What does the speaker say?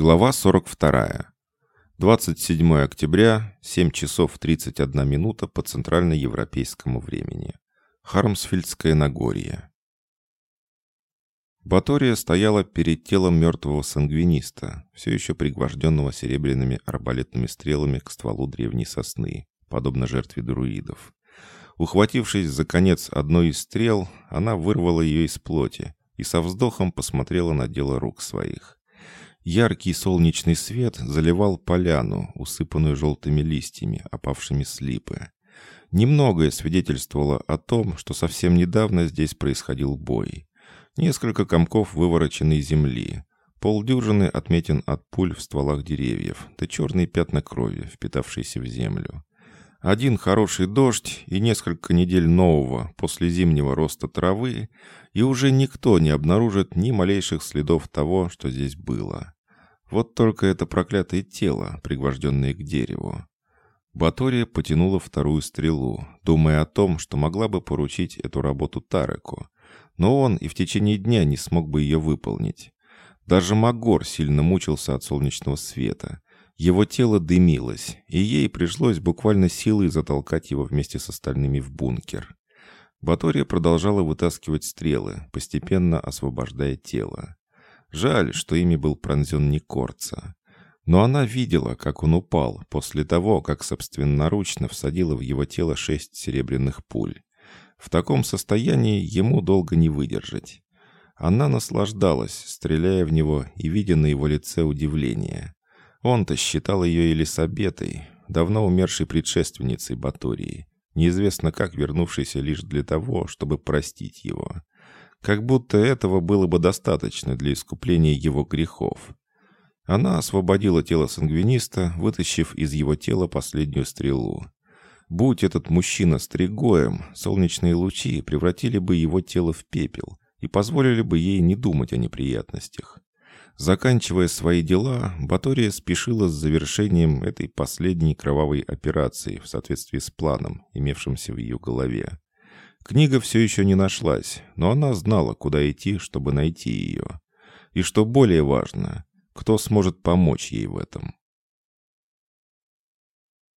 Глава 42. 27 октября, 7 часов 31 минута по центральноевропейскому времени. Хармсфельдское Нагорье. Батория стояла перед телом мертвого сангвиниста, все еще пригвожденного серебряными арбалетными стрелами к стволу древней сосны, подобно жертве друидов. Ухватившись за конец одной из стрел, она вырвала ее из плоти и со вздохом посмотрела на дело рук своих. Яркий солнечный свет заливал поляну, усыпанную желтыми листьями, опавшими с липы. Немногое свидетельствовало о том, что совсем недавно здесь происходил бой. Несколько комков вывороченной земли. Полдюжины отметин от пуль в стволах деревьев, да черные пятна крови, впитавшиеся в землю. Один хороший дождь и несколько недель нового после зимнего роста травы, и уже никто не обнаружит ни малейших следов того, что здесь было. Вот только это проклятое тело, пригвожденное к дереву. Батория потянула вторую стрелу, думая о том, что могла бы поручить эту работу Тареку. Но он и в течение дня не смог бы ее выполнить. Даже Магор сильно мучился от солнечного света. Его тело дымилось, и ей пришлось буквально силой затолкать его вместе с остальными в бункер. Батория продолжала вытаскивать стрелы, постепенно освобождая тело. Жаль, что ими был пронзен не Корца. Но она видела, как он упал после того, как собственноручно всадила в его тело шесть серебряных пуль. В таком состоянии ему долго не выдержать. Она наслаждалась, стреляя в него и видя на его лице удивление. Он-то считал ее Елисабетой, давно умершей предшественницей Батории, неизвестно как вернувшейся лишь для того, чтобы простить его. Как будто этого было бы достаточно для искупления его грехов. Она освободила тело сангвиниста, вытащив из его тела последнюю стрелу. Будь этот мужчина стригоем, солнечные лучи превратили бы его тело в пепел и позволили бы ей не думать о неприятностях. Заканчивая свои дела, Батория спешила с завершением этой последней кровавой операции в соответствии с планом, имевшимся в ее голове. Книга все еще не нашлась, но она знала, куда идти, чтобы найти ее. И что более важно, кто сможет помочь ей в этом.